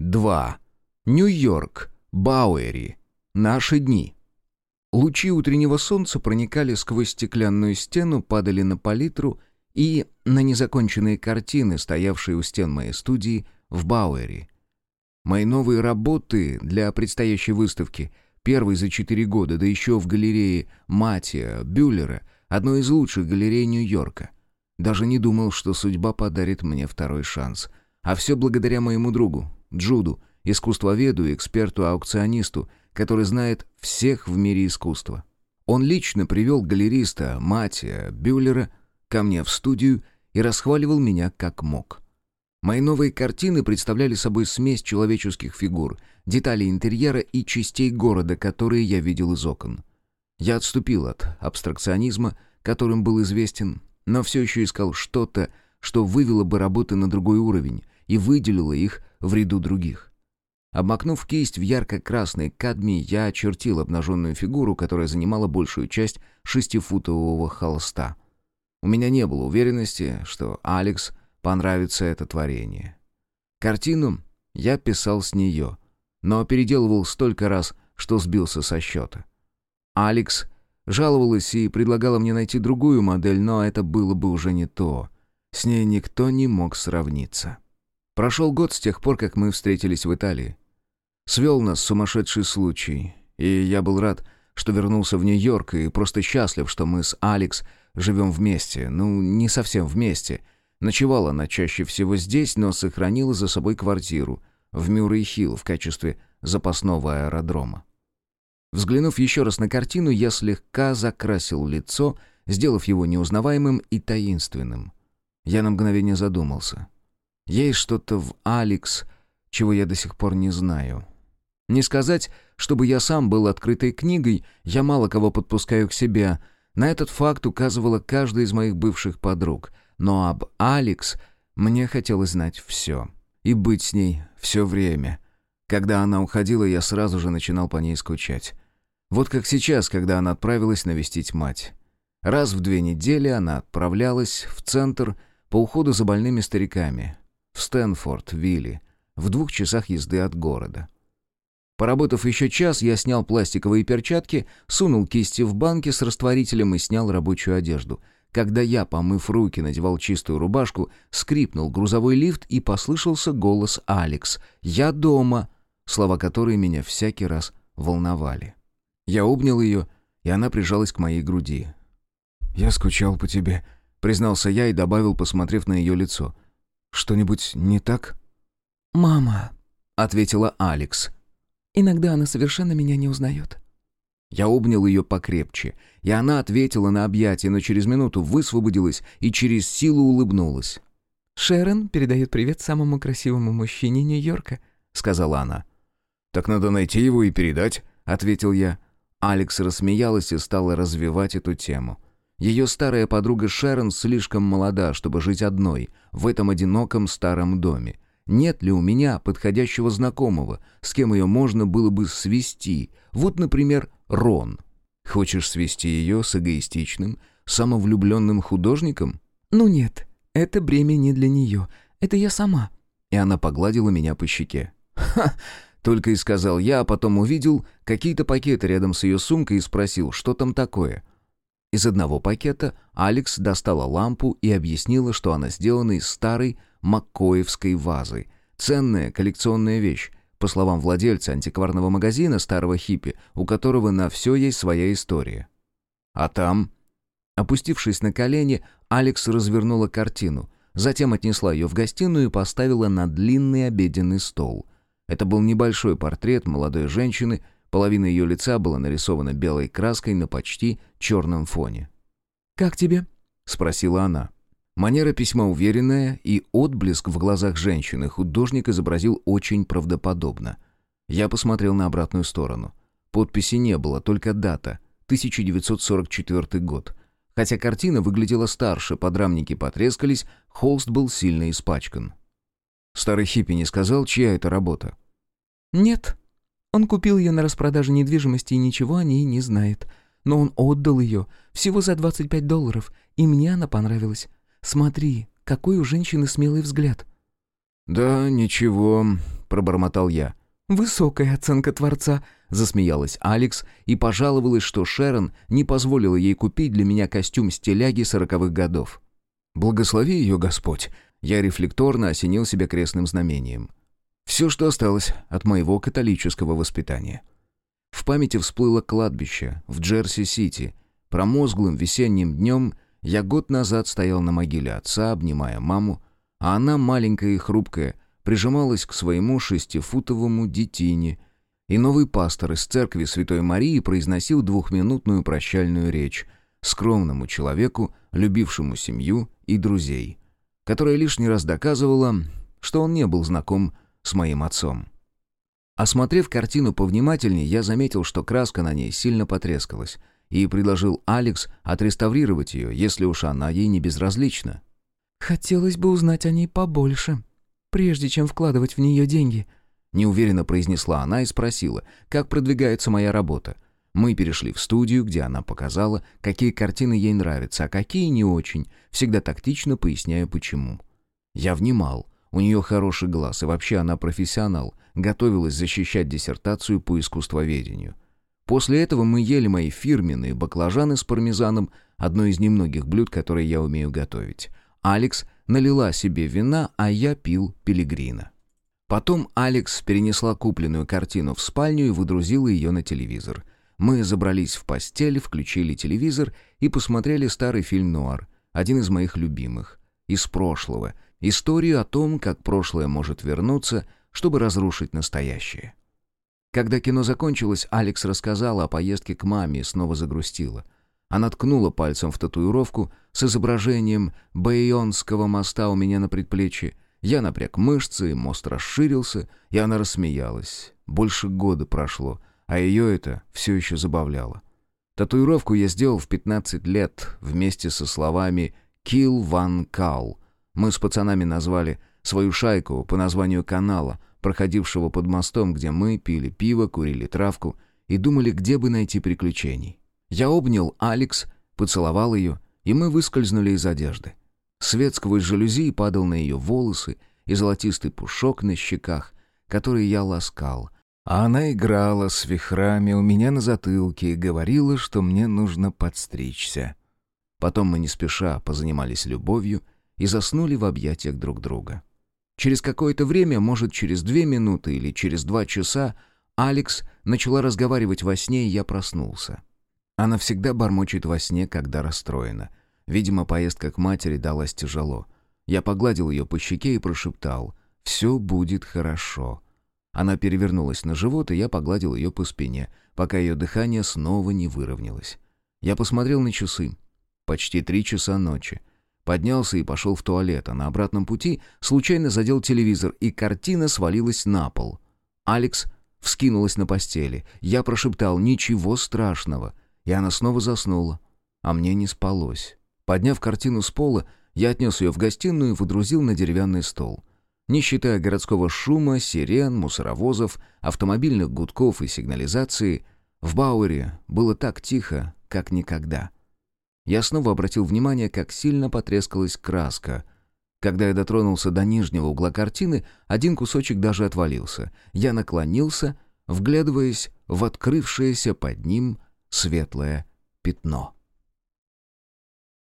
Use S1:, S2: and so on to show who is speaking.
S1: 2. Нью-Йорк. Бауэри. Наши дни. Лучи утреннего солнца проникали сквозь стеклянную стену, падали на палитру и на незаконченные картины, стоявшие у стен моей студии в Бауэри. Мои новые работы для предстоящей выставки, первой за четыре года, да еще в галерее Матия Бюллера, одной из лучших галерей Нью-Йорка. Даже не думал, что судьба подарит мне второй шанс. А все благодаря моему другу, Джуду, искусствоведу и эксперту-аукционисту, который знает всех в мире искусства. Он лично привел галериста Матия Бюллера ко мне в студию и расхваливал меня как мог. Мои новые картины представляли собой смесь человеческих фигур, деталей интерьера и частей города, которые я видел из окон. Я отступил от абстракционизма, которым был известен, но все еще искал что-то, что вывело бы работы на другой уровень и выделило их в ряду других. Обмакнув кисть в ярко-красный кадмий, я очертил обнаженную фигуру, которая занимала большую часть шестифутового холста. У меня не было уверенности, что Алекс понравится это творение. Картину я писал с нее, но переделывал столько раз, что сбился со счета. Алекс жаловалась и предлагала мне найти другую модель, но это было бы уже не то. С ней никто не мог сравниться. Прошел год с тех пор, как мы встретились в Италии. Свел нас сумасшедший случай, и я был рад, что вернулся в Нью-Йорк и просто счастлив, что мы с Алекс живем вместе. Ну, не совсем вместе. Ночевала она чаще всего здесь, но сохранила за собой квартиру в Мюррей-Хилл в качестве запасного аэродрома. Взглянув еще раз на картину, я слегка закрасил лицо, сделав его неузнаваемым и таинственным. Я на мгновение задумался. Есть что-то в Алекс, чего я до сих пор не знаю. Не сказать, чтобы я сам был открытой книгой, я мало кого подпускаю к себе. На этот факт указывала каждая из моих бывших подруг. Но об Алекс мне хотелось знать все. И быть с ней все время. Когда она уходила, я сразу же начинал по ней скучать. Вот как сейчас, когда она отправилась навестить мать. Раз в две недели она отправлялась в центр по уходу за больными стариками. В Стэнфорд, Вилли, в двух часах езды от города. Поработав еще час, я снял пластиковые перчатки, сунул кисти в банки с растворителем и снял рабочую одежду. Когда я, помыв руки, надевал чистую рубашку, скрипнул грузовой лифт и послышался голос Алекс «Я дома», слова которой меня всякий раз волновали. Я обнял ее, и она прижалась к моей груди. «Я скучал по тебе», — признался я и добавил, посмотрев на ее лицо. «Что-нибудь не так?»
S2: «Мама», —
S1: ответила Алекс.
S2: «Иногда она совершенно меня не узнает».
S1: Я обнял ее покрепче, и она ответила на объятие, но через минуту высвободилась и через силу улыбнулась.
S2: «Шерон передает привет самому красивому мужчине Нью-Йорка», — сказала она.
S1: «Так надо найти его и передать», — ответил я. Алекс рассмеялась и стала развивать эту тему. Ее старая подруга Шерон слишком молода, чтобы жить одной, в этом одиноком старом доме. Нет ли у меня подходящего знакомого, с кем ее можно было бы свести? Вот, например, Рон. Хочешь свести ее с эгоистичным, самовлюбленным художником?
S2: Ну нет, это бремя не для нее. Это я сама.
S1: И она погладила меня по щеке. Ха! Только и сказал я, а потом увидел какие-то пакеты рядом с ее сумкой и спросил, что там такое. Из одного пакета Алекс достала лампу и объяснила, что она сделана из старой маккоевской вазы. Ценная коллекционная вещь, по словам владельца антикварного магазина старого хиппи, у которого на все есть своя история. А там... Опустившись на колени, Алекс развернула картину, затем отнесла ее в гостиную и поставила на длинный обеденный стол — это был небольшой портрет молодой женщины, половина ее лица была нарисована белой краской на почти черном фоне.
S2: «Как тебе?»
S1: — спросила она. Манера письма уверенная и отблеск в глазах женщины художник изобразил очень правдоподобно. Я посмотрел на обратную сторону. Подписи не было, только дата — 1944 год. Хотя картина выглядела старше, подрамники потрескались, холст был сильно испачкан. Старый хиппи не сказал, чья это работа?
S2: «Нет. Он купил ее на распродаже недвижимости и ничего о ней не знает. Но он отдал ее всего за 25 долларов, и мне она понравилась. Смотри, какой у женщины смелый взгляд».
S1: «Да, ничего», — пробормотал я.
S2: «Высокая оценка Творца», — засмеялась Алекс и пожаловалась, что Шерон не позволила ей купить для меня костюм стиляги сороковых годов.
S1: «Благослови ее Господь», — я рефлекторно осенил себя крестным знамением. Все, что осталось от моего католического воспитания. В памяти всплыло кладбище в Джерси-Сити. Промозглым весенним днем я год назад стоял на могиле отца, обнимая маму, а она, маленькая и хрупкая, прижималась к своему шестифутовому детине, и новый пастор из церкви Святой Марии произносил двухминутную прощальную речь скромному человеку, любившему семью и друзей, которая лишний раз доказывала, что он не был знаком с моим отцом. Осмотрев картину повнимательнее, я заметил, что краска на ней сильно потрескалась, и предложил Алекс отреставрировать ее, если уж она ей не безразлична.
S2: «Хотелось бы узнать о ней побольше, прежде чем вкладывать в нее деньги»,
S1: неуверенно произнесла она и спросила, как продвигается моя работа. Мы перешли в студию, где она показала, какие картины ей нравятся, а какие не очень, всегда тактично поясняя почему. Я внимал. У нее хороший глаз, и вообще она профессионал, готовилась защищать диссертацию по искусствоведению. После этого мы ели мои фирменные баклажаны с пармезаном, одно из немногих блюд, которые я умею готовить. Алекс налила себе вина, а я пил пилигрина. Потом Алекс перенесла купленную картину в спальню и выдрузила ее на телевизор. Мы забрались в постель, включили телевизор и посмотрели старый фильм «Нуар», один из моих любимых, из прошлого, историю о том, как прошлое может вернуться, чтобы разрушить настоящее. Когда кино закончилось, Алекс рассказала о поездке к маме и снова загрустила. Она ткнула пальцем в татуировку с изображением Байонского моста у меня на предплечье. Я напряг мышцы, мост расширился, и она рассмеялась. Больше года прошло, а ее это все еще забавляло. Татуировку я сделал в 15 лет вместе со словами «Kill Van Cow». Мы с пацанами назвали свою шайку по названию канала, проходившего под мостом, где мы пили пиво, курили травку и думали, где бы найти приключений. Я обнял Алекс, поцеловал ее, и мы выскользнули из одежды. Свет сквозь жалюзи падал на ее волосы и золотистый пушок на щеках, который я ласкал. А она играла с вихрами у меня на затылке и говорила, что мне нужно подстричься. Потом мы не спеша позанимались любовью и заснули в объятиях друг друга. Через какое-то время, может, через две минуты или через два часа, Алекс начала разговаривать во сне, и я проснулся. Она всегда бормочет во сне, когда расстроена. Видимо, поездка к матери далась тяжело. Я погладил ее по щеке и прошептал «Все будет хорошо». Она перевернулась на живот, и я погладил ее по спине, пока ее дыхание снова не выровнялось. Я посмотрел на часы. Почти три часа ночи. Поднялся и пошел в туалет, а на обратном пути случайно задел телевизор, и картина свалилась на пол. Алекс вскинулась на постели. Я прошептал «Ничего страшного», и она снова заснула. А мне не спалось. Подняв картину с пола, я отнес ее в гостиную и выдрузил на деревянный стол. Не считая городского шума, сирен, мусоровозов, автомобильных гудков и сигнализации, в Бауэре было так тихо, как никогда. Я снова обратил внимание, как сильно потрескалась краска. Когда я дотронулся до нижнего угла картины, один кусочек даже отвалился. Я наклонился, вглядываясь в открывшееся под ним светлое пятно.